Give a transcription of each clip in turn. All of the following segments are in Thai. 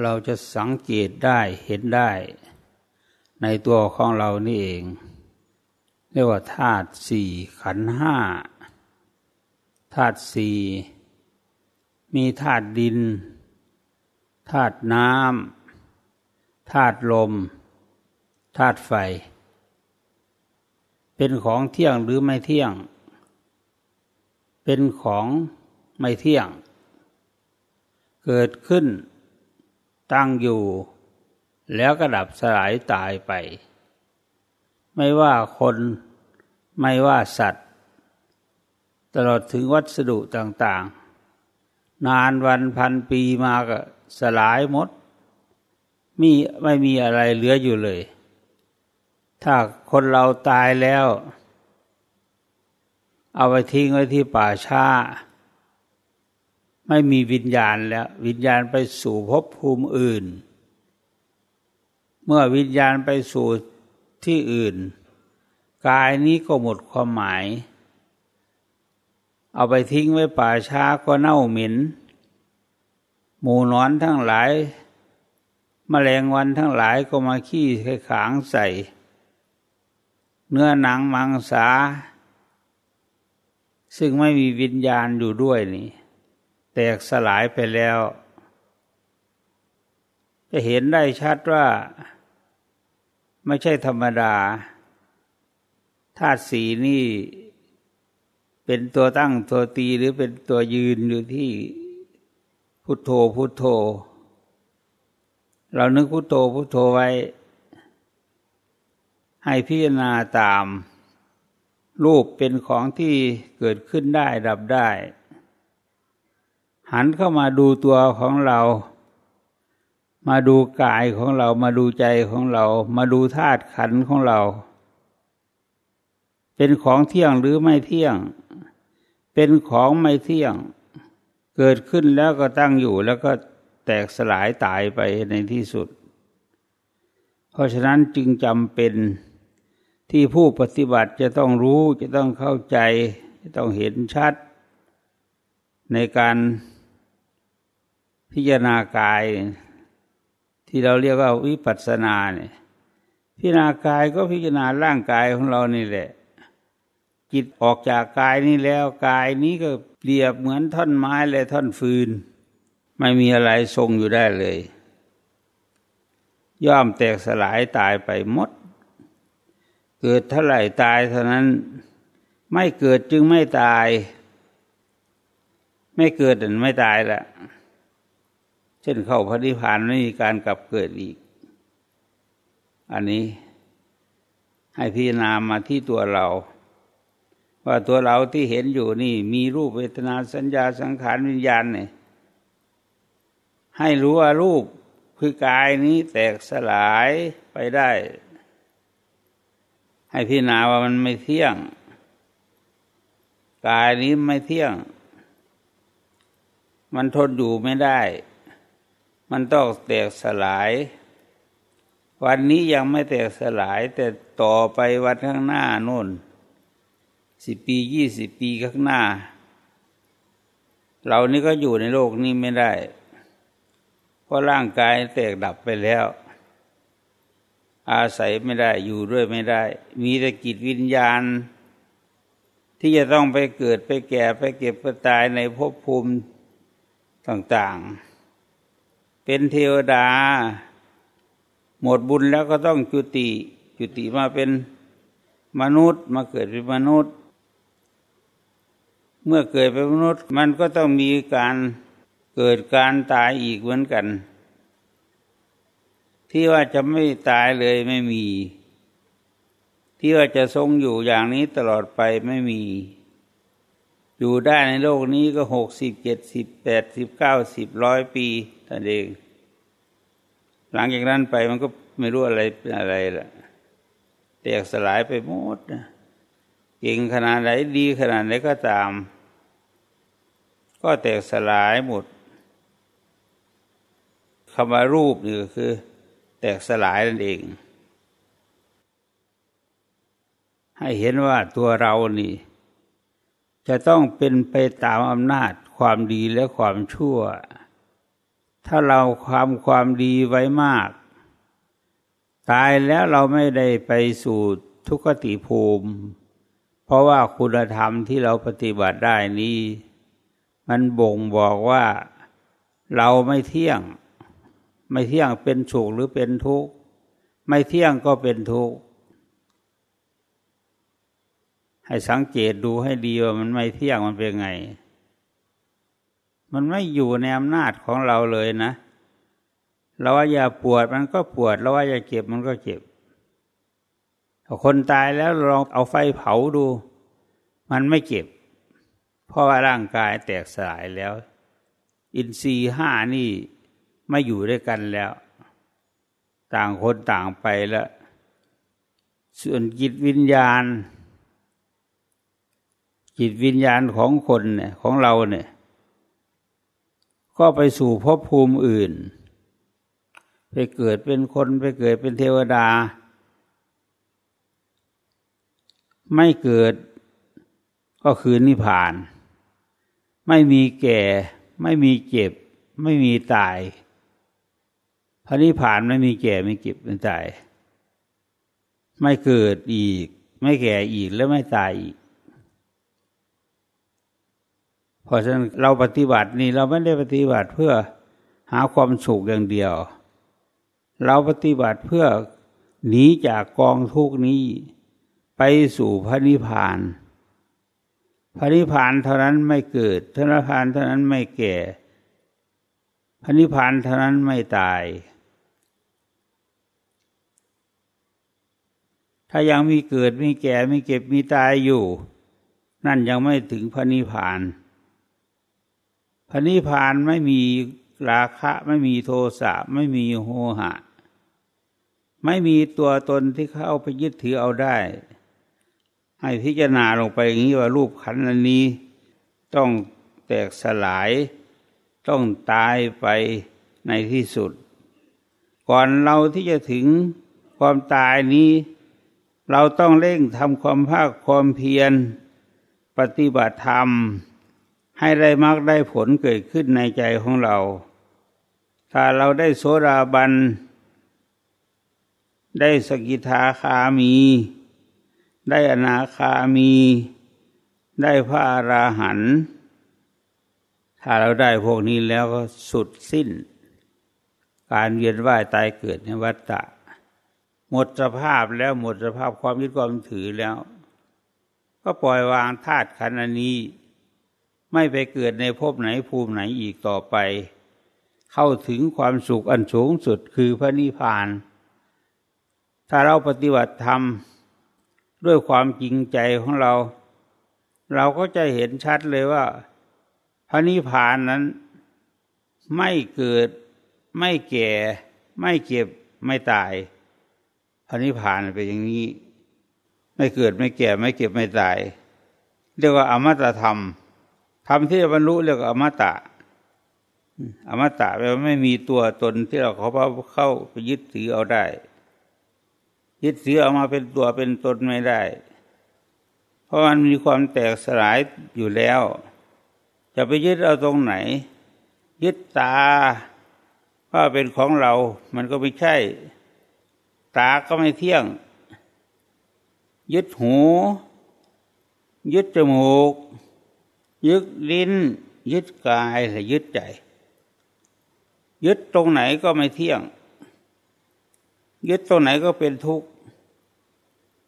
เราจะสังเกตได้เห็นได้ ในตัวของเรานี่เอง เรียกว่าธาตุสี่ขันห้าธาตุสี่มีธาตุดินธาตุน้ำธาตุลมธาตุไฟ เป็นของเที่ยงหรือไม่เที่ยง เป็นของไม่เที่ยง เกิดขึ้น ตั้งอยู่ แล้วก็ดับสลายตายไป ไม่ว่าคนไม่ว่าสัตว์ ตลอดถึงวัสดุต่างๆ นานวันพันปีมาก็สลายหมดมีไม่มีอะไรเหลืออยู่เลย ถ้าคนเราตายแล้ว เอาไปทิ้งไว้ที่ป่าช้า ไม่มีวิญญาณแล้ว วิญญาณไปสู่ภพภูมิอื่น เมื่อวิญญาณไปสู่ที่อื่น กายนี้ก็หมดความหมาย เอาไปทิ้งไว้ป่าช้าก็เน่าเหม็นหมูนอนทั้งหลายมแมลงวันทั้งหลายก็มาขี้ให้ขางใส่ เนื้อหนังมังสา ซึ่งไม่มีวิญญาณอยู่ด้วยนี่ แตกสลายไปแล้ว จะเห็นได้ชัดว่า ไม่ใช่ธรรมดาธาตุสีนี่เป็นตัวตั้งตัวตีหรือเป็นตัวยืนอยู่ที่พุทโธพุทโธ เรานึกพุทโธพุทโธไว้ ให้พิจารณาตาม รูปเป็นของที่เกิดขึ้นได้ดับได้ หันเข้ามาดูตัวของเรา มาดูกายของเรา มาดูใจของเรา มาดูธาตุขันของเรา เป็นของเที่ยงหรือไม่เที่ยง เป็นของไม่เที่ยง เกิดขึ้นแล้วก็ตั้งอยู่แล้วก็แตกสลายตายไปในที่สุด เพราะฉะนั้นจึงจำเป็นที่ผู้ปฏิบัติจะต้องรู้จะต้องเข้าใจ จะต้องเห็นชัด ในการ พิจารณากาย ที่เราเรียกว่าวิปัสสนาเนี่ยพิจารณากายก็พิจารณาร่างกายของเรานี่แหละ จิตออกจากกายนี้แล้วกายนี้ก็เปรียบเหมือนท่อนไม้และท่อนฟืน ไม่มีอะไรทรงอยู่ได้เลย ย่อมแตกสลายตายไปหมด เกิดเท่าไหร่ตายเท่านั้น ไม่เกิดจึงไม่ตาย ไม่เกิดแต่ไม่ตายละ ช่นเข้าพระนิพพานไม่มีการกลับเกิดอีก อันนี้ให้พิจารณามาที่ตัวเรา ว่าตัวเราที่เห็นอยู่นี่ มีรูปเวทนาสัญญาสังขารวิญญาณเนี่ยให้รู้ว่ารูปคือกายนี้แตกสลายไปได้ ให้พิจารณาว่ามันไม่เที่ยง กายนี้ไม่เที่ยง มันทนอยู่ไม่ได้ มันต้องแตกสลาย วันนี้ยังไม่แตกสลาย แต่ต่อไปวันข้างหน้าโน่นสิบปียี่สิบปีข้างหน้า เรานี่ก็อยู่ในโลกนี้ไม่ได้ เพราะร่างกายแตกดับไปแล้ว อาศัยไม่ได้อยู่ด้วยไม่ได้ มีแต่กิจวิญญาณ ที่จะต้องไปเกิดไปแก่ไปเก็บไปตายในภพภูมิต่าง ๆ เป็นเทวดา หมดบุญแล้วก็ต้องจุติ จุติมาเป็นมนุษย์มาเกิดเป็นมนุษย์ เมื่อเกิดเป็นมนุษย์มันก็ต้องมีการเกิดการตายอีกเหมือนกัน ที่ว่าจะไม่ตายเลยไม่มี ที่ว่าจะทรงอยู่อย่างนี้ตลอดไปไม่มี อยู่ได้ในโลกนี้ก็หกสิบเจ็ดสิบแปดสิบเก้าสิบร้อยปี นั่นเอง หลังจากนั้นไปมันก็ไม่รู้อะไรเป็นอะไรละแตกสลายไปหมดนะเก่งขนาดไหนดีขนาดไหนก็ตาม ก็แตกสลายหมดคำว่ารูปนี่ก็คือ แตกสลายนั่นเอง ให้เห็นว่าตัวเรานี่ จะต้องเป็นไปตามอำนาจความดีและความชั่ว ถ้าเราความความดีไว้มาก ตายแล้วเราไม่ได้ไปสู่ทุกขติภูมิ เพราะว่าคุณธรรมที่เราปฏิบัติได้นี้ มันบ่งบอกว่าเราไม่เที่ยง ไม่เที่ยงเป็นสุขหรือเป็นทุกข์ ไม่เที่ยงก็เป็นทุกข์ ให้สังเกตดูให้ดีว่ามันไม่เที่ยงมันเป็นไง มันไม่อยู่ในอำนาจของเราเลยนะ เราว่าอย่าปวดมันก็ปวด เราว่าอย่าเจ็บมันก็เจ็บ คนตายแล้วลองเอาไฟเผาดู มันไม่เจ็บ เพราะว่าร่างกายแตกสลายแล้ว อินทรีย์ห้านี่ไม่อยู่ด้วยกันแล้ว ต่างคนต่างไปแล้ว ส่วนจิตวิญญาณ จิตวิญญาณของคนเนี่ยของเราเนี่ย ก็ไปสู่ภพภูมิอื่น ไปเกิดเป็นคนไปเกิดเป็นเทวดา ไม่เกิดก็คือนิพพาน ไม่มีแก่ ไม่มีเจ็บ ไม่มีตายพระนิพพานไม่มีแก่ไม่เก็บไม่ตาย ไม่เกิดอีก ไม่แก่อีกและไม่ตายอีก เพราะฉะนั้นเราปฏิบัตินี่เราไม่ได้ปฏิบัติเพื่อหาความสุขอย่างเดียว เราปฏิบัติเพื่อหนีจากกองทุกนี้ ไปสู่พระนิพพาน พระนิพพานเท่านั้นไม่เกิดพระนิพพานเท่านั้นไม่แก่ พระนิพพานเท่านั้นไม่ตาย ถ้ายังมีเกิดมีแก่มีเก็บมีตายอยู่ นั่นยังไม่ถึงพระนิพพาน พระนิพพานไม่มีราคะไม่มีโทสะไม่มีโหหะ ไม่มีตัวตนที่เข้าไปยึดถือเอาได้ ให้พิจารณาลงไปอย่างนี้ว่ารูปขันธ์อันนี้ ต้องแตกสลาย ต้องตายไปในที่สุด ก่อนเราที่จะถึงความตายนี้ เราต้องเร่งทำความภาคความเพียร ปฏิบัติธรรม ให้ได้มรรคได้ผลเกิดขึ้นในใจของเรา ถ้าเราได้โสดาบัน ได้สกิทาคามี ได้อนาคามี ได้พระอราหันต์ถ้าเราได้พวกนี้แล้วก็สุดสิ้น การเวียนว่ายตายเกิดในวัฏฏะหมดสภาพแล้วหมดสภาพความยึดความถือแล้ว ก็ปล่อยวางธาตุขันธ์นี้ ไม่ไปเกิดในภพไหนภูมิไหนอีกต่อไป เข้าถึงความสุขอันสูงสุดคือพระนิพพาน ถ้าเราปฏิบัติธรรม ด้วยความจริงใจของเรา เราก็จะเห็นชัดเลยว่า พระนิพพานนั้น ไม่เกิด ไม่แก่ ไม่เจ็บไม่ตายพระนิพพานเป็นอย่างนี้ ไม่เกิดไม่แก่ไม่เก็บไม่ตาย เรียกว่าอมตะธรรม ธรรมที่จะบรรลุเรียกว่าอมตะ อมตะแปลว่าไม่มีตัวตนที่เราเขาเข้าไปยึดถือเอาได้ ยึดถือเอามาเป็นตัวเป็นตนไม่ได้ เพราะมันมีความแตกสลายอยู่แล้ว จะไปยึดเอาตรงไหน ยึดตาว่าเป็นของเรา มันก็ไม่ใช่ ตาก็ไม่เที่ยง ยึดหู ยึดจมูก ยึดลิ้น ยึดกายหรือยึดใจ ยึดตรงไหนก็ไม่เที่ยง ยึดตรงไหนก็เป็นทุกข์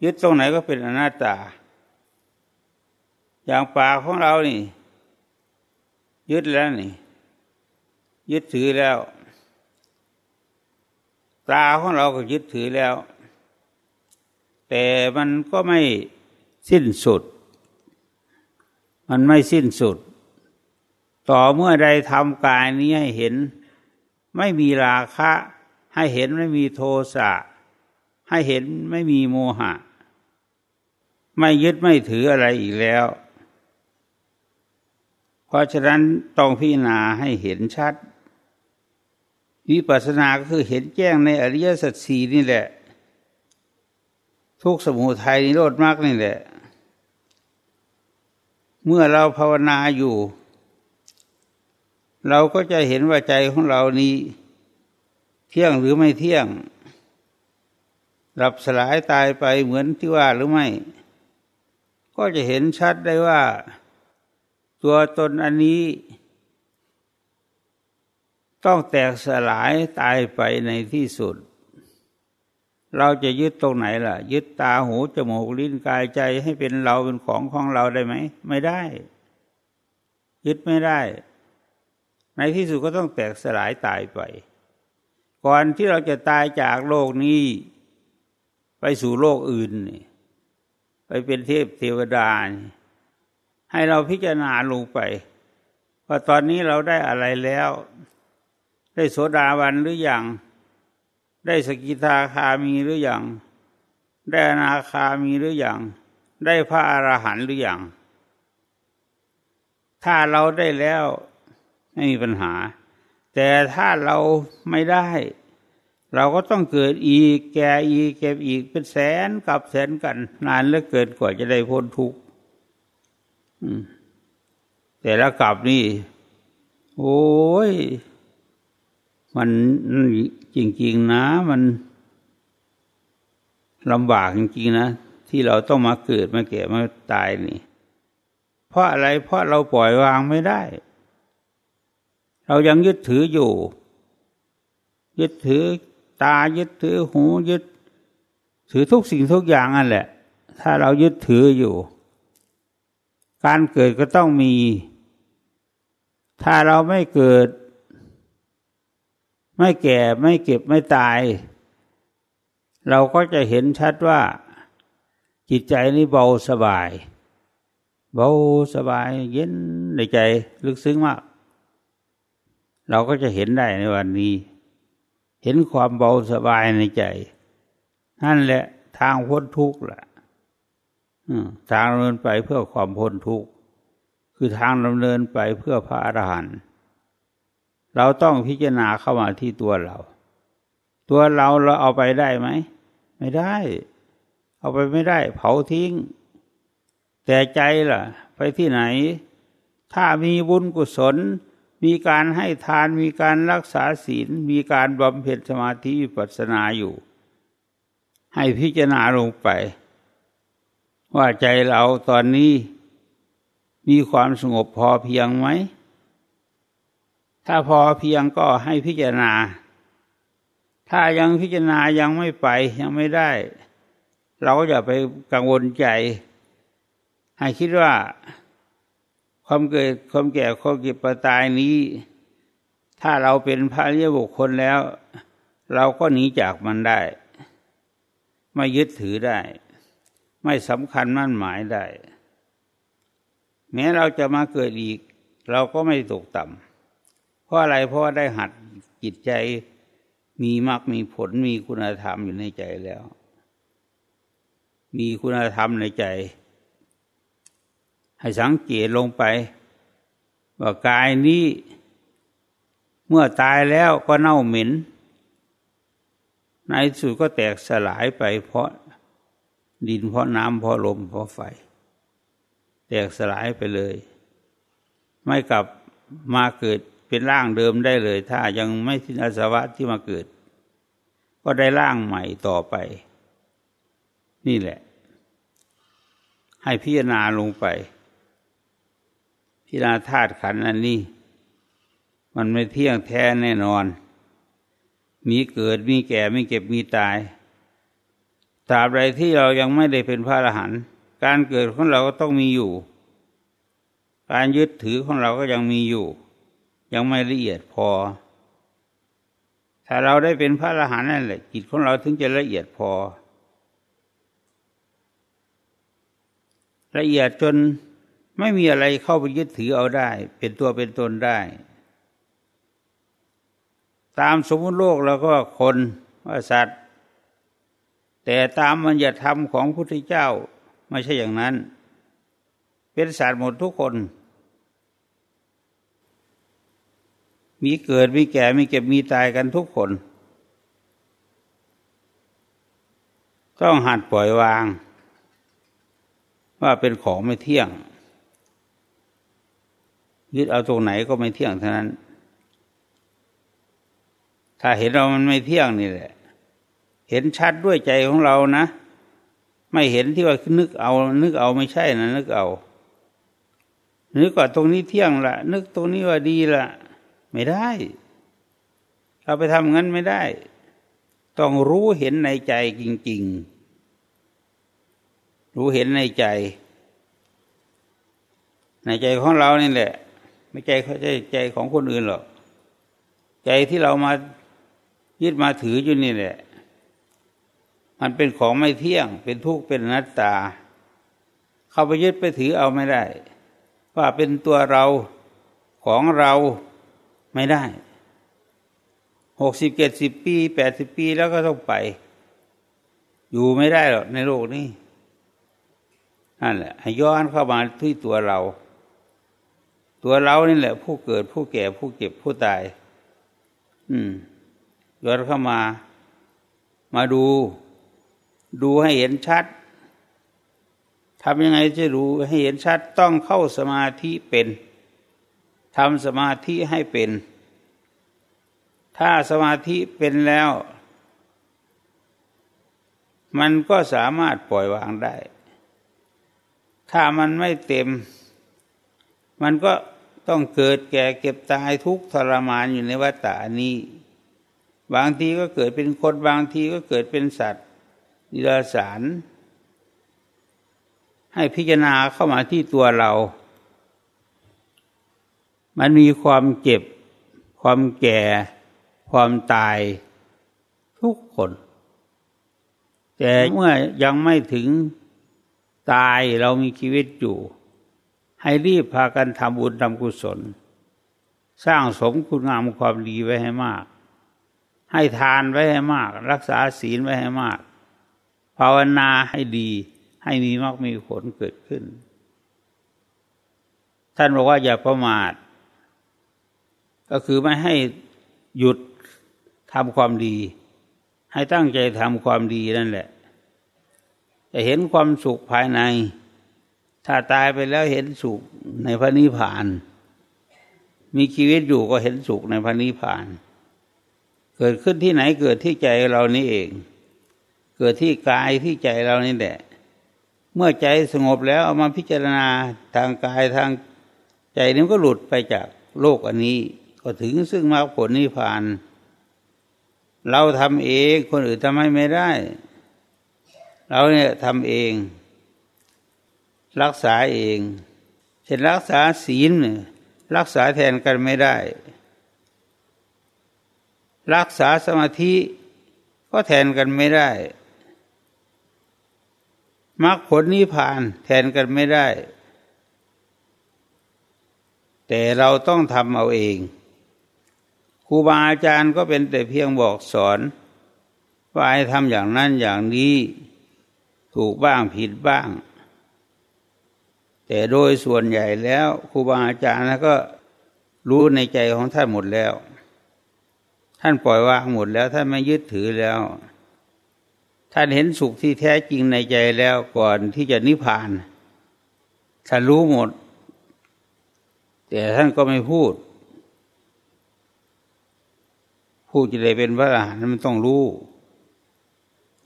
ยึดตรงไหนก็เป็นอนัตตา อย่างปากของเรานี่ ยึดแล้วนี่ ยึดถือแล้ว ตาของเราก็ยึดถือแล้ว แต่มันก็ไม่สิ้นสุด มันไม่สิ้นสุด ต่อเมื่อใดทำกายนี้ให้เห็น ไม่มีราคะ ให้เห็นไม่มีโทสะ ให้เห็นไม่มีโมหะ ไม่ยึดไม่ถืออะไรอีกแล้ว เพราะฉะนั้นต้องพิจารณาให้เห็นชัด วิปัสสนาก็คือเห็นแจ้งในอริยสัจสีนี่แหละ ทุกสมุทัยนิโรธมากนี่แหละ เมื่อเราภาวนาอยู่ เราก็จะเห็นว่าใจของเรานี้ เที่ยงหรือไม่เที่ยงรับสลายตายไปเหมือนที่ว่าหรือไม่ ก็จะเห็นชัดได้ว่า ตัวตนอันนี้ ต้องแตกสลายตายไปในที่สุด เราจะยึดตรงไหนล่ะ ยึดตาหูจมูกลิ้นกายใจให้เป็นเราเป็นของของเราได้ไหม ไม่ได้ ยึดไม่ได้ ในที่สุดก็ต้องแตกสลายตายไป ก่อนที่เราจะตายจากโลกนี้ ไปสู่โลกอื่น ไปเป็นเทพเทวดา ให้เราพิจารณาลงไป ว่าตอนนี้เราได้อะไรแล้ว ได้โสดาวันหรืออยัง ได้สกิทาคามีหรืออยัง ได้อนาคามีหรืออยัง ได้พระอรหันต์หรืออยัง ถ้าเราได้แล้วไม่มีปัญหา แต่ถ้าเราไม่ได้ เราก็ต้องเกิดอีก แก่อีกเก็บอีกเป็นแสนกับแสนกัน นานเหลือเกินกว่าจะได้พ้นทุกข์แต่ละกลับนี่ โอ้ย มันจริงๆนะ มันลำบากจริงๆนะ ที่เราต้องมาเกิดมาแก่มาตายนี่ เพราะอะไรเพราะเราปล่อยวางไม่ได้ เรายังยึดถืออยู่ ยึดถือตายึดถือหูยึด ถือทุกสิ่งทุกอย่างนั่นแหละ ถ้าเรายึดถืออยู่ การเกิดก็ต้องมี ถ้าเราไม่เกิด ไม่แก่ไม่เก็บไม่ตาย เราก็จะเห็นชัดว่า จิตใจนี่เบาสบาย เบาสบายเย็นในใจลึกซึ้งมาก เราก็จะเห็นได้ในวันนี้ เห็นความเบาสบายในใจ นั่นแหละทางพ้นทุกข์แหละทางดำเนินไปเพื่อความพ้นทุกข์คือทางดำเนินไปเพื่อพระอรหันต์ เราต้องพิจารณาเข้ามาที่ตัวเรา ตัวเราเราเอาไปได้ไหม ไม่ได้ เอาไปไม่ได้ เผาทิ้ง แต่ใจล่ะ ไปที่ไหน ถ้ามีบุญกุศล มีการให้ทานมีการรักษาศีล มีการบำเพ็ญสมาธิวิปัสสนาอยู่ ให้พิจารณาลงไป ว่าใจเราตอนนี้ มีความสงบพอเพียงไหม ถ้าพอเพียงก็ให้พิจารณา ถ้ายังพิจารณายังไม่ไปยังไม่ได้ เราก็อย่าไปกังวลใจ ให้คิดว่า ความเกิดความแก่ความเก็บประตายนี้ ถ้าเราเป็นพระเรียบุคคลแล้ว เราก็หนีจากมันได้ ไม่ยึดถือได้ ไม่สำคัญมั่นหมายได้ แม้เราจะมาเกิดอีก เราก็ไม่ตกต่ำ เพราะอะไรเพราะได้หัดจิตใจมีมากมีผลมีคุณธรรมอยู่ในใจแล้ว มีคุณธรรมในใจ ให้สังเกตลงไป ว่ากายนี้ เมื่อตายแล้วก็เน่าเหม็น ในสุดก็แตกสลายไป เพราะดินเพราะน้ำเพราะลมเพราะไฟ แตกสลายไปเลย ไม่กลับมาเกิด เป็นร่างเดิมได้เลย ถ้ายังไม่สิ้นอาสวะที่มาเกิด ก็ได้ร่างใหม่ต่อไป นี่แหละ ให้พิจารณาลงไป พิจารณาธาตุขันธ์อันนี้ มันไม่เที่ยงแท้แน่นอน มีเกิดมีแก่มีเก็บมีตายตราบใดที่เรายังไม่ได้เป็นพระอรหันต์การเกิดของเราก็ต้องมีอยู่ การยึดถือของเราก็ยังมีอยู่ ยังไม่ละเอียดพอ ถ้าเราได้เป็นพระอรหันต์นั่นแหละจิตของเราถึงจะละเอียดพอ ละเอียดจนไม่มีอะไรเข้าไปยึดถือเอาได้ เป็นตัวเป็นตนได้ ตามสมมติโลกเราก็คนว่าสัตว์ แต่ตามมันจะทำของพุทธเจ้าไม่ใช่อย่างนั้น เป็นสัตว์หมดทุกคน มีเกิดมีแก่มีเก็บมีตายกันทุกคน ต้องหัดปล่อยวาง ว่าเป็นของไม่เที่ยง ยึดเอาตรงไหนก็ไม่เที่ยงเท่านั้น ถ้าเห็นเรามันไม่เที่ยงนี่แหละ เห็นชัดด้วยใจของเรานะ ไม่เห็นที่ว่านึกเอา นึกเอาไม่ใช่นะนึกเอา นึกว่าตรงนี้เที่ยงละนึกตรงนี้ว่าดีละ ไม่ได้ เราไปทำงั้นไม่ได้ ต้องรู้เห็นในใจจริง ๆ รู้เห็นในใจ ในใจของเรานี่แหละ ไม่ใจเขาใจใจของคนอื่นหรอก ใจที่เรามายึดมาถืออยู่นี่แหละ มันเป็นของไม่เที่ยง เป็นทุกข์ เป็นนัตตา เข้าไปยึดไปถือเอาไม่ได้ ว่าเป็นตัวเราของเรา ไม่ได้หกสิบเจ็ดสิบปีแปดสิบปีแล้วก็ต้องไป อยู่ไม่ได้หรอกในโลกนี้นั่นแหละย้อนเข้ามาที่ตัวเรา ตัวเรานี่แหละ ผู้เกิดผู้แก่ผู้เก็บผู้ตาย อืมย้อนเข้ามา มาดู ดูให้เห็นชัดทำยังไงจะรู้ให้เห็นชัดต้องเข้าสมาธิเป็น ทำสมาธิให้เป็น ถ้าสมาธิเป็นแล้ว มันก็สามารถปล่อยวางได้ ถ้ามันไม่เต็ม มันก็ต้องเกิดแก่เก็บตายทุกทรมานอยู่ในวัฏฏานี้ บางทีก็เกิดเป็นคนบางทีก็เกิดเป็นสัตว์นิรสาร ให้พิจารณาเข้ามาที่ตัวเรา มันมีความเจ็บ ความแก่ ความตายทุกคน แต่เมื่อยังไม่ถึงตายเรามีชีวิตอยู่ ให้รีบพากันทำบุญทำกุศล สร้างสมคุณงามความดีไว้ให้มาก ให้ทานไว้ให้มาก รักษาศีลไว้ให้มาก ภาวนาให้ดีให้มีมากมีผลเกิดขึ้น ท่านบอกว่าอย่าประมาท ก็คือไม่ให้หยุดทำความดี ให้ตั้งใจทำความดีนั่นแหละ จะเห็นความสุขภายใน ถ้าตายไปแล้วเห็นสุขในพระนิพพาน มีชีวิตอยู่ก็เห็นสุขในพระนิพพาน เกิดขึ้นที่ไหนเกิดที่ใจเรานี่เอง เกิดที่กายที่ใจเรานี่แหละ เมื่อใจสงบแล้วเอามาพิจารณาทางกายทางใจนี้ก็หลุดไปจากโลกอันนี้ ก็ถึงซึ่งมรรคผลนิพพาน เราทำเองคนอื่นทำให้ไม่ได้ เราเนี่ยทำเอง รักษาเอง เช่นรักษาศีลรักษาแทนกันไม่ได้ รักษาสมาธิก็แทนกันไม่ได้มรรคผลนิพพานแทนกันไม่ได้ แต่เราต้องทำเอาเอง ครูบาอาจารย์ก็เป็นแต่เพียงบอกสอนว่าให้ทำอย่างนั้นอย่างนี้ถูกบ้างผิดบ้าง แต่โดยส่วนใหญ่แล้วครูบาอาจารย์ก็รู้ในใจของท่านหมดแล้ว ท่านปล่อยวางหมดแล้วท่านไม่ยึดถือแล้ว ท่านเห็นสุขที่แท้จริงในใจแล้วก่อนที่จะนิพพานท่านรู้หมด แต่ท่านก็ไม่พูด ผู้จะได้เป็นพระอรหันต์มันต้องรู้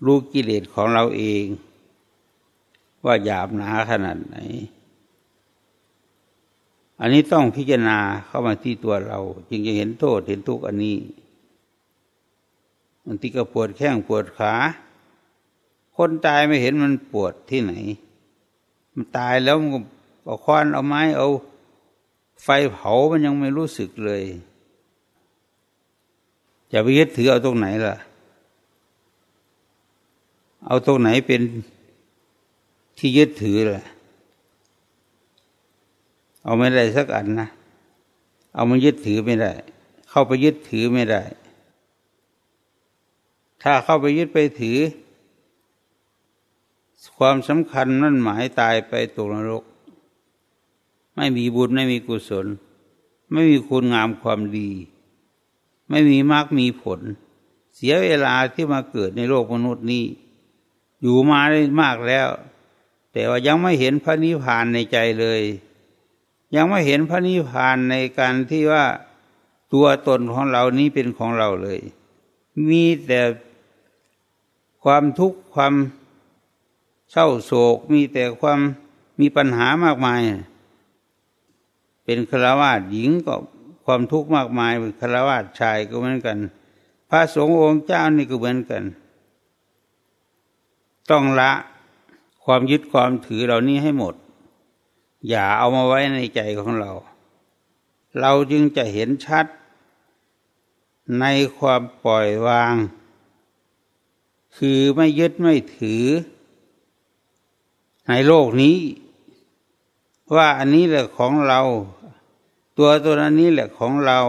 รู้กิเลสของเราเอง ว่าหยาบหนาขนาดไหน อันนี้ต้องพิจารณาเข้ามาที่ตัวเรา จึงจะเห็นโทษเห็นทุกข์อันนี้มันที่ก็ปวดแข้งปวดขา คนตายไม่เห็นมันปวดที่ไหน มันตายแล้วมันก็เอาค้อนเอาไม้เอา ไฟเผามันยังไม่รู้สึกเลย จะไปยึดถือเอาตรงไหนล่ะ เอาตรงไหนเป็นที่ยึดถือล่ะ เอาไม่ได้สักอันนะ เอามายึดถือไม่ได้ เข้าไปยึดถือไม่ได้ ถ้าเข้าไปยึดไปถือ ความสำคัญนั่นหมายตายไปตกนรก ไม่มีบุญไม่มีกุศล ไม่มีคุณงามความดี ไม่มีมรรคมีผล เสียเวลาที่มาเกิดในโลกมนุษย์นี้ อยู่มาได้มากแล้ว แต่ว่ายังไม่เห็นพระนิพพานในใจเลย ยังไม่เห็นพระนิพพานในการที่ว่าตัวตนของเรานี้เป็นของเราเลย มีแต่ความทุกข์ความเศร้าโศก มีแต่ความมีปัญหามากมาย เป็นฆราวาสหญิงก็ ความทุกข์มากมายเป็นฆราวาสชายก็เหมือนกัน พระสงฆ์องค์เจ้านี่ก็เหมือนกัน ต้องละความยึดความถือเหล่านี้ให้หมด อย่าเอามาไว้ในใจของเรา เราจึงจะเห็นชัด ในความปล่อยวาง คือไม่ยึดไม่ถือ ในโลกนี้ ว่าอันนี้แหละของเรา ตัวตัวนั้นนี้แหละของเรา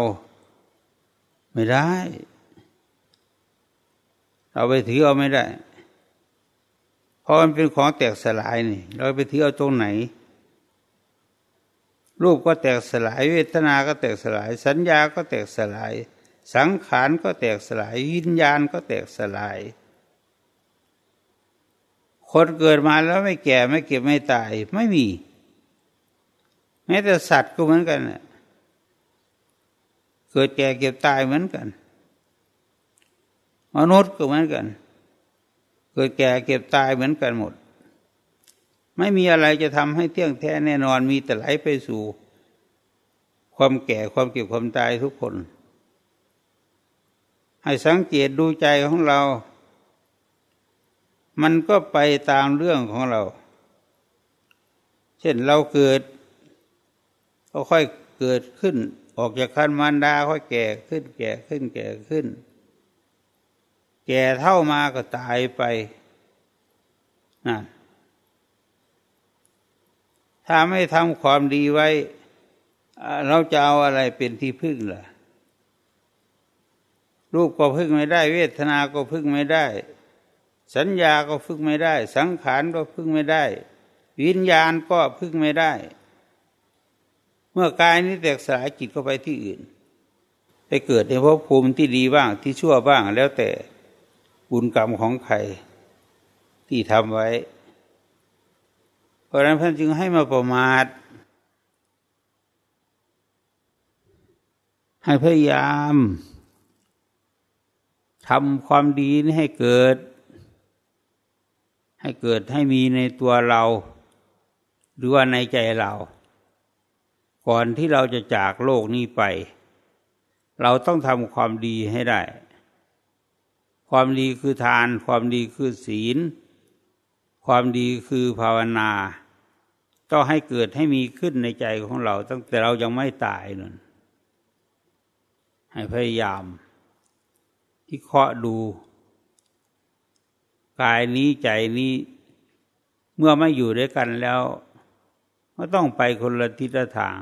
ไม่ได้ เราไปถือเอาไม่ได้เพราะมันเป็นของแตกสลายนี่ เราไปถือเอาตรงไหน รูปก็แตกสลาย เวทนาก็แตกสลาย สัญญาก็แตกสลาย สังขารก็แตกสลายวิญญาณก็แตกสลายคนเกิดมาแล้วไม่แก่ไม่เก็บไม่ตายไม่มี แม้แต่สัตว์ก็เหมือนกัน เกิดแก่เก็บตายเหมือนกัน มนุษย์ก็เหมือนกัน เกิดแก่เก็บตายเหมือนกันหมด ไม่มีอะไรจะทำให้เที่ยงแท้แน่นอนมีแต่ไหลไปสู่ ความแก่ความเก็บความตายทุกคน ให้สังเกตดูใจของเรา มันก็ไปตามเรื่องของเรา เช่นเราเกิดก็ค่อยเกิดขึ้น ออกจากคันมารดาค่อยแก่ขึ้น แก่ขึ้นแก่ขึ้น แก่เท่ามาก็ตายไปนะถ้าไม่ทำความดีไว้ เราจะเอาอะไรเป็นที่พึ่งล่ะ รูปก็พึ่งไม่ได้ เวทนา ก็พึ่งไม่ได้ สัญญาก็พึ่งไม่ได้ สังขารก็พึ่งไม่ได้ วิญญาณก็พึ่งไม่ได้ เมื่อกายนี้แตกสลายจิตก็ไปที่อื่น ไปเกิดในภพภูมิที่ดีบ้างที่ชั่วบ้างแล้วแต่บุญกรรมของใครที่ทำไว้ เพราะนั้นท่านจึงให้มาประมาท ให้พยายามทำความดีนี้ให้เกิด ให้เกิดให้มีในตัวเรา หรือว่าในใจเรา ก่อนที่เราจะจากโลกนี้ไป เราต้องทำความดีให้ได้ ความดีคือทาน ความดีคือศีล ความดีคือภาวนา ต้องให้เกิดให้มีขึ้นในใจของเรา ตั้งแต่เรายังไม่ตายนั่นให้พยายามที่เคาะดู กายนี้ใจนี้ เมื่อไม่อยู่ด้วยกันแล้ว ก็ต้องไปคนละทิศทาง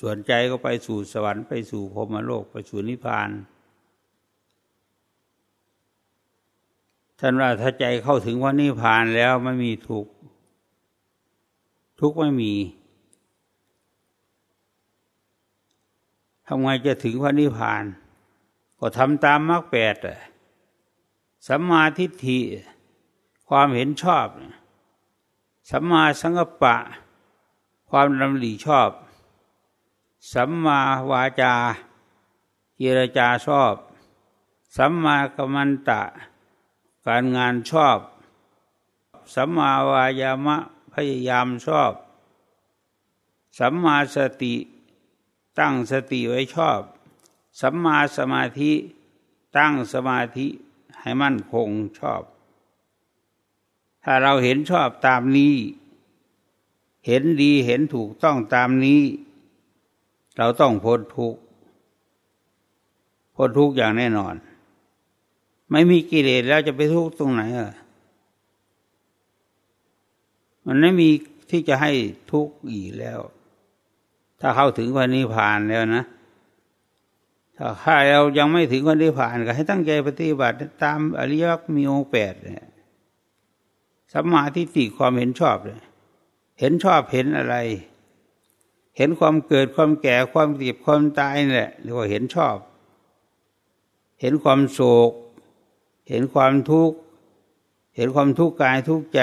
ส่วนใจก็ไปสู่สวรรค์ไปสู่พรมโลกไปสู่นิพพานท่านว่าถ้าใจเข้าถึงวันนิพพานแล้วไม่มีทุกข์ทุกข์ไม่มีทำไงจะถึงพระนิพพาน ก็ทำตามมรรคแปดสัมมาทิฏฐิความเห็นชอบ สัมมาสังกปะ ความดำริชอบ สัมมาวาจาเจรจาชอบ สัมมากัมมันตะ การงานชอบ สัมมาวายามะพยายามชอบ สัมมาสติตั้งสติไว้ชอบ สัมมาสมาธิตั้งสมาธิให้มั่นคงชอบ ถ้าเราเห็นชอบตามนี้ เห็นดีเห็นถูกต้องตามนี้ เราต้องพ้นทุกข์พ้นทุกข์อย่างแน่นอน ไม่มีกิเลสแล้วจะไปทุกข์ตรงไหนอะมันไม่มีที่จะให้ทุกข์อีกแล้ว ถ้าเข้าถึงวันนิพพานแล้วนะ ถ้าข้าเรายังไม่ถึงวันนิพพานก็ให้ตั้งใจปฏิบัติตามอริยมรรคมีองค์แปดเนี่ย สัมมาทิฏฐิความเห็นชอบเลยเห็นชอบเห็นอะไร เห็นความเกิดความแก่ความเจ็บความตายนี่แหละเรียกว่าเห็นชอบ เห็นความโศก เห็นความทุกข์เห็นความทุกข์กายทุกข์ใจ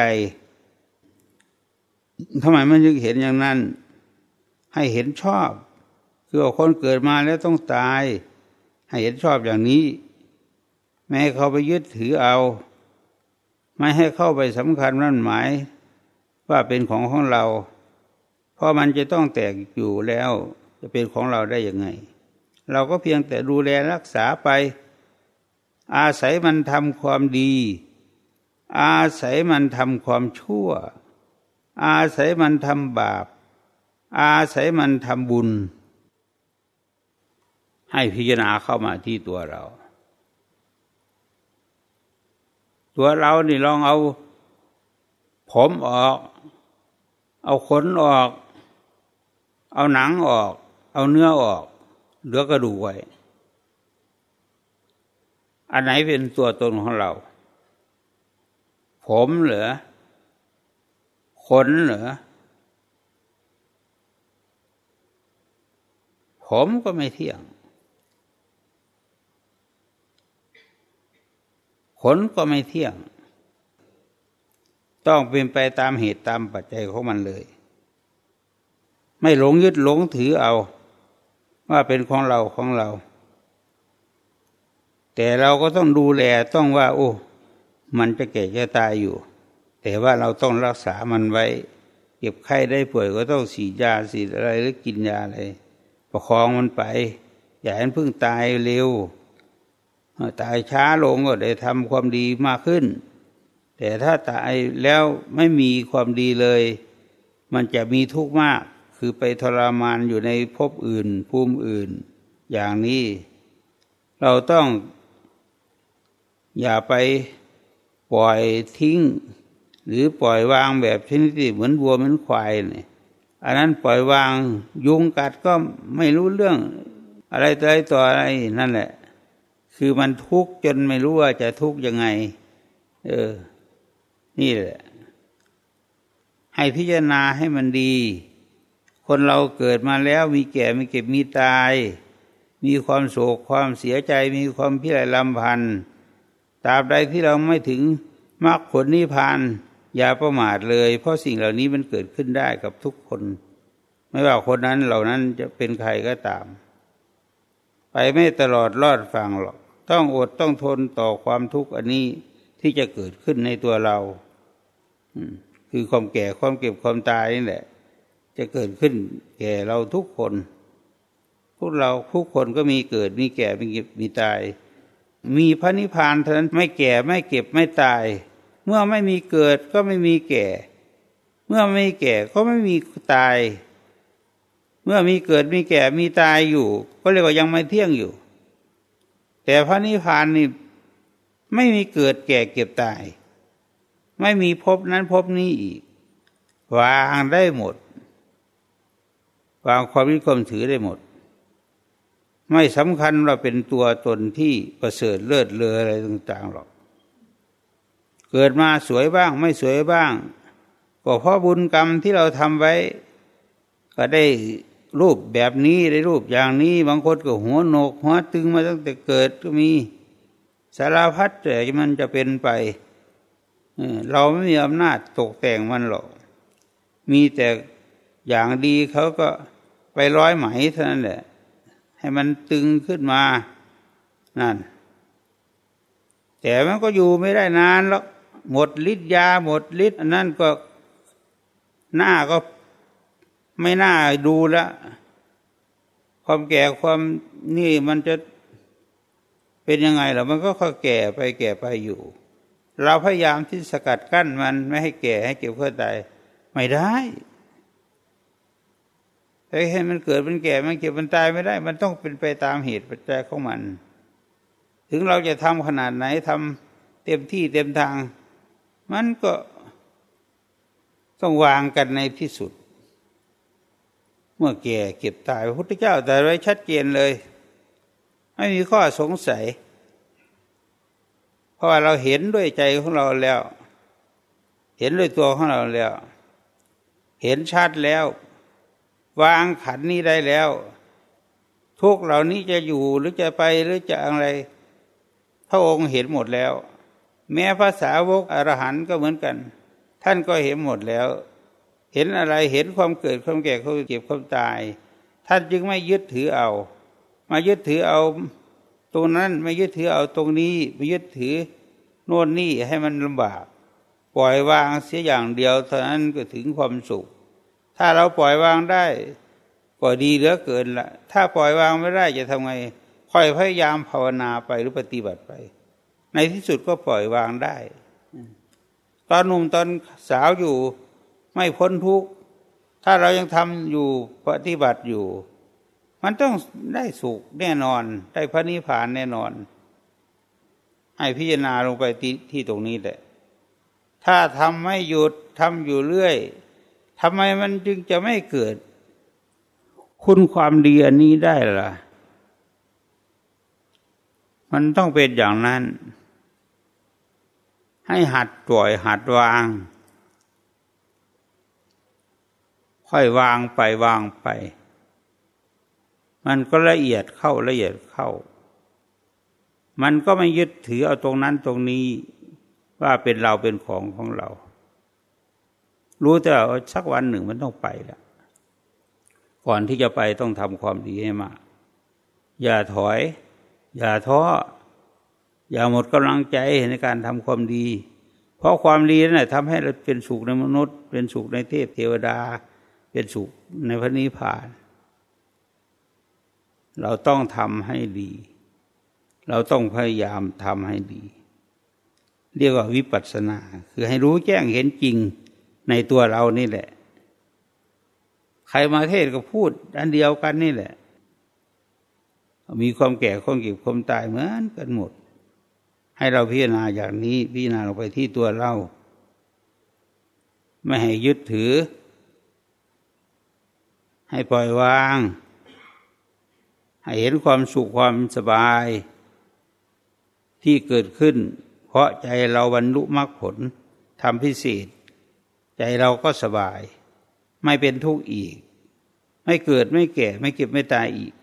ทำไมมันจึงเห็นอย่างนั้น ให้เห็นชอบ คือคนเกิดมาแล้วต้องตาย ให้เห็นชอบอย่างนี้ไม่ให้เขาไปยึดถือเอา ไม่ให้เข้าไปสำคัญนั่นหมายว่าเป็นของของเรา เพราะมันจะต้องแตกอยู่แล้ว จะเป็นของเราได้ยังไง เราก็เพียงแต่ดูแลรักษาไป อาศัยมันทำความดี อาศัยมันทำความชั่ว อาศัยมันทำบาป อาศัยมันทำบุญ ให้พิจารณาเข้ามาที่ตัวเรา ตัวเรานี่ลองเอา ผมออก เอาขนออก เอาหนังออก เอาเนื้อออก เหลือกระดูกไว้ อันไหนเป็นตัวตนของเรา ผมเหรอขนเหรอผมก็ไม่เที่ยง ผลก็ไม่เที่ยง ต้องเป็นไปตามเหตุตามปัจจัยของมันเลย ไม่หลงยึดหลงถือเอา ว่าเป็นของเราของเรา แต่เราก็ต้องดูแลต้องว่า โอ้ มันจะแก่จะตายอยู่ แต่ว่าเราต้องรักษามันไว้ เก็บไข้ได้ป่วยก็ต้องสียาสีอะไรหรือกินยาอะไรประคองมันไป อย่าให้เพิ่งตายเร็ว ตายช้าลงก็ได้ทำความดีมากขึ้น แต่ถ้าตายแล้วไม่มีความดีเลย มันจะมีทุกข์มาก คือไปทรมานอยู่ในภพอื่นภูมิอื่น อย่างนี้ เราต้อง อย่าไปปล่อยทิ้ง หรือปล่อยวางแบบชนิดที่เหมือนวัวเหมือนควายเนี่ยอันนั้นปล่อยวางยุงกัดก็ไม่รู้เรื่อง อะไรต่ออะไรนั่นแหละ คือมันทุกข์จนไม่รู้ว่าจะทุกข์ยังไง เออ นี่แหละ ให้พิจารณาให้มันดี คนเราเกิดมาแล้วมีแก่มีเก็บมีตาย มีความโศกความเสียใจ มีความพิไรลำพันธ์ตราบใดที่เราไม่ถึงมรรคผลนิพพานอย่าประมาทเลย เพราะสิ่งเหล่านี้มันเกิดขึ้นได้กับทุกคน ไม่ว่าคนนั้นเหล่านั้นจะเป็นใครก็ตาม ไปไม่ตลอดรอดฟังหรอก ต้องอดต้องทนต่อความทุกข์อันนี้ที่จะเกิดขึ้นในตัวเราคือความแก่ความเก็บความตายนี่แหละ จะเกิดขึ้นแก่เราทุกคนพวกเราทุกคนก็มีเกิดมีแก่มีเก็บมีตาย มีพระนิพพานเท่านั้นไม่แก่ไม่เก็บไม่ตาย เมื่อไม่มีเกิดก็ไม่มีแก่ เมื่อไม่แก่ก็ไม่มีตาย เมื่อมีเกิดมีแก่มีตายอยู่ ก็เรียกว่ายังไม่เที่ยงอยู่ แต่พระนิพพานนี่ไม่มีเกิดแก่เก็บตาย ไม่มีพบนั้นพบนี้อีก วางได้หมด วางความวิความถือได้หมด ไม่สำคัญว่าเป็นตัวตนที่ประเสริฐเลิศเลออะไรต่างๆหรอก เกิดมาสวยบ้างไม่สวยบ้างก็เพราะบุญกรรมที่เราทำไว้ ก็ได้ รูปแบบนี้ได้รูปอย่างนี้ บางคนก็หัวโหนกหัวตึงมาตั้งแต่เกิดก็มีสารพัดแต่มันจะเป็นไปเราไม่มีอำนาจตกแต่งมันหรอก มีแต่อย่างดีเขาก็ไปร้อยไหมเท่านั้นแหละ ให้มันตึงขึ้นมา นั่น แต่มันก็อยู่ไม่ได้นานหรอกหมดฤทธิ์ยาหมดฤทธิ์อันั่นก็หน้าก็ ไม่น่าดูละ ความแก่ความนี่มันจะเป็นยังไงหรอมันก็ค่อยแก่ไปแก่ไปอยู่ เราพยายามที่สกัดกั้นมันไม่ให้แก่ให้เก็บเพื่อตายไม่ได้แต่ให้มันเกิดมันแก่มันเก็บมันตายไม่ได้ มันต้องเป็นไปตามเหตุปัจจัยของมัน ถึงเราจะทำขนาดไหนทำเต็มที่เต็มทาง มันก็ต้องวางกันในที่สุด เมื่อแก่เก็บตายพระพุทธเจ้าแต่ไว้ชัดเจนเลย ไม่มีข้อสงสัย เพราะว่าเราเห็นด้วยใจของเราแล้ว เห็นด้วยตัวของเราแล้ว เห็นชัดแล้ว วางขันนี้ได้แล้ว ทุกเหล่านี้จะอยู่หรือจะไปหรือจะอะไร พระองค์เห็นหมดแล้ว แม้ภาษาวกอรหันต์ก็เหมือนกัน ท่านก็เห็นหมดแล้ว เห็นอะไรเห็นความเกิดความแก่ความเก็บความตาย ท่านจึงไม่ยึดถือเอา มายึดถือเอา ตรงนั้นไม่ยึดถือเอาตรงนี้ไม่ยึดถือโน่นนี่ให้มันลำบาก ปล่อยวางเสียอย่างเดียวเท่านั้นก็ถึงความสุข ถ้าเราปล่อยวางได้ก็ดีเหลือเกินละถ้าปล่อยวางไม่ได้จะทำไงค่อยพยายามภาวนาไปหรือปฏิบัติไป ในที่สุดก็ปล่อยวางได้ ตอนหนุ่มตอนสาวอยู่ ไม่พ้นทุกข์ถ้าเรายังทำอยู่ปฏิบัติอยู่ มันต้องได้สุขแน่นอน ได้พระนิพพานแน่นอน ให้พิจารณาลงไปที่ที่ตรงนี้แหละถ้าทำไม่หยุดทำอยู่เรื่อยทำไมมันจึงจะไม่เกิด คุณความดีอันนี้ได้ล่ะ มันต้องเป็นอย่างนั้น ให้หัดปล่อยหัดวาง ค่อยวางไปวางไป มันก็ละเอียดเข้าละเอียดเข้า มันก็ไม่ยึดถือเอาตรงนั้นตรงนี้ว่าเป็นเราเป็นของของเรา รู้แต่ว่าสักวันหนึ่งมันต้องไปแล้วก่อนที่จะไปต้องทำความดีให้มากอย่าถอย อย่าท้ออย่าหมดกำลังใจในการทำความดี เพราะความดีนั่นแหละทำให้เราเป็นสุขในมนุษย์ เป็นสุขในเทพเทวดา เป็นสุขในพระนิพพาน เราต้องทำให้ดี เราต้องพยายามทำให้ดี เรียกว่าวิปัสสนา คือให้รู้แจ้งเห็นจริงในตัวเรานี่แหละ ใครมาเทศก็พูดอันเดียวกันนี่แหละ มีความแก่ความเก็บความตายเหมือนกันหมด ให้เราพิจารณาอย่างนี้พิจารณาลงไปที่ตัวเรา ไม่ให้ยึดถือ ให้ปล่อยวาง ให้เห็นความสุขความสบาย ที่เกิดขึ้น เพราะใจเราบรรลุมรรคผลทำพิเศษ ใจเราก็สบาย ไม่เป็นทุกข์อีก ไม่เกิดไม่แก่ ไม่เก็บไม่ตายอีก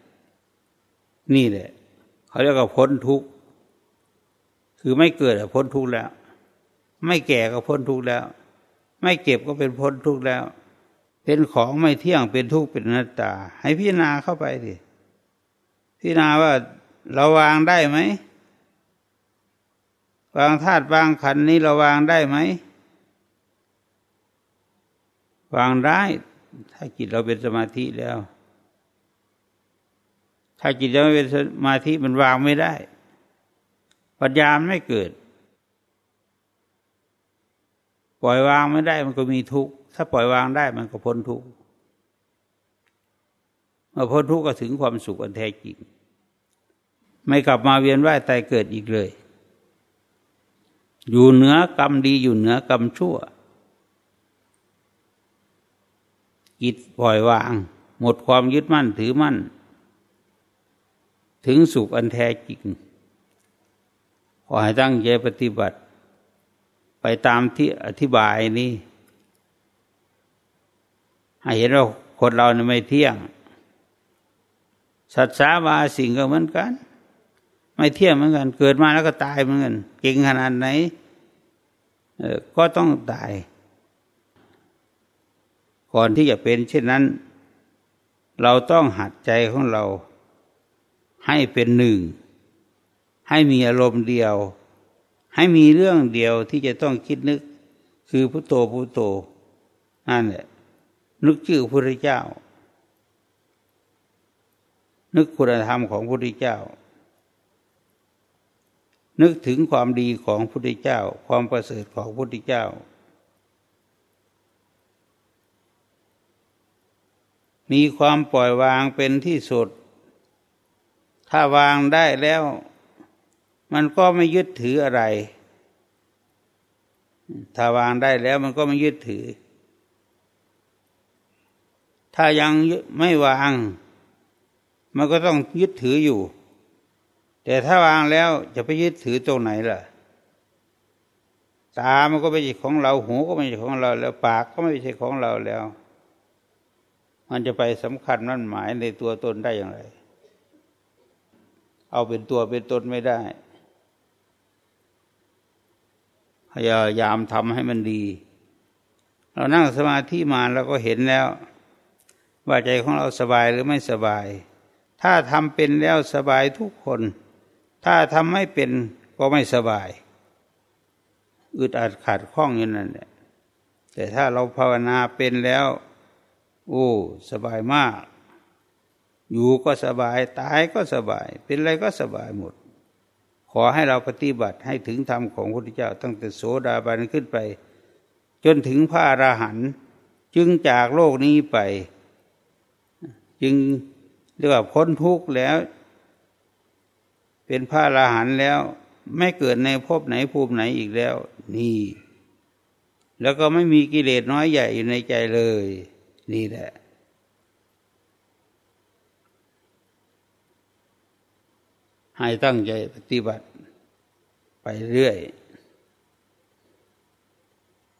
นี่แหละ เขาเรียกว่าพ้นทุกข์คือไม่เกิดพ้นทุกข์แล้ว ไม่แก่ก็พ้นทุกข์แล้ว ไม่เก็บก็เป็นพ้นทุกข์แล้ว เป็นของไม่เที่ยงเป็นทุกข์เป็นอนัตตา ให้พิจารณาเข้าไปสิพิจารณาว่าเราวางได้ไหมวางธาตุวางขันนี้เราวางได้ไหมวางได้ ถ้าจิตเราเป็นสมาธิแล้ว ถ้าจิตเราไม่เป็นสมาธิมันวางไม่ได้ ปัญญาไม่เกิด ปล่อยวางไม่ได้มันก็มีทุกข์ ถ้าปล่อยวางได้มันก็พ้นทุกข์เมื่อพ้นทุกข์ก็ถึงความสุขอันแท้จริง ไม่กลับมาเวียนว่ายตายเกิดอีกเลย อยู่เหนือกรรมดีอยู่เหนือกรรมชั่วจิตปล่อยวาง หมดความยึดมั่นถือมั่น ถึงสุขอันแท้จริง ขอให้ตั้งใจปฏิบัติ ไปตามที่อธิบายนี้ ให้เห็นว่าคนเราเนี่ยไม่เที่ยง สัตว์สามาสิ่งก็เหมือนกัน ไม่เที่ยงเหมือนกัน เกิดมาแล้วก็ตายเหมือนกันเก่งขนาดไหนก็ต้องตาย ก่อนที่จะเป็นเช่นนั้น เราต้องหัดใจของเรา ให้เป็นหนึ่ง ให้มีอารมณ์เดียว ให้มีเรื่องเดียวที่จะต้องคิดนึก คือพุโทโธพุโทโธนั่นแหละ นึกชื่อพระพุทธเจ้า นึกคุณธรรมของพระพุทธเจ้า นึกถึงความดีของพระพุทธเจ้า ความประเสริฐของพระพุทธเจ้า มีความปล่อยวางเป็นที่สุด ถ้าวางได้แล้ว มันก็ไม่ยึดถืออะไร ถ้าวางได้แล้วมันก็ไม่ยึดถือ ถ้ายังไม่วาง มันก็ต้องยึดถืออยู่ แต่ถ้าวางแล้วจะไปยึดถือตรงไหนล่ะ ตามันก็ไม่ใช่ของเรา หูก็ไม่ใช่ของเรา แล้วปากก็ไม่ใช่ของเราแล้ว มันจะไปสำคัญนั่นหมายในตัวตนได้อย่างไร เอาเป็นตัวเป็นตนไม่ได้พยายามทำให้มันดี เรานั่งสมาธิมาแล้วก็เห็นแล้ว ว่าใจของเราสบายหรือไม่สบาย ถ้าทำเป็นแล้วสบายทุกคน ถ้าทำไม่เป็นก็ไม่สบาย อึดอัดขาดข้องอย่างนั้นแหละแต่ถ้าเราภาวนาเป็นแล้ว โอ้ สบายมาก อยู่ก็สบาย ตายก็สบาย เป็นอะไรก็สบายหมด ขอให้เราปฏิบัติให้ถึงธรรมของพระพุทธเจ้า ตั้งแต่โสดาบันขึ้นไป จนถึงพระอรหันต์จึงจากโลกนี้ไป จึงเรียกว่าพ้นทุกข์แล้ว เป็นพระอราหันต์แล้ว ไม่เกิดในภพไหนภูมิไหนอีกแล้ว นี่ แล้วก็ไม่มีกิเลสน้อยใหญ่อยู่ในใจเลย นี่แหละให้ตั้งใจปฏิบัติไปเรื่อย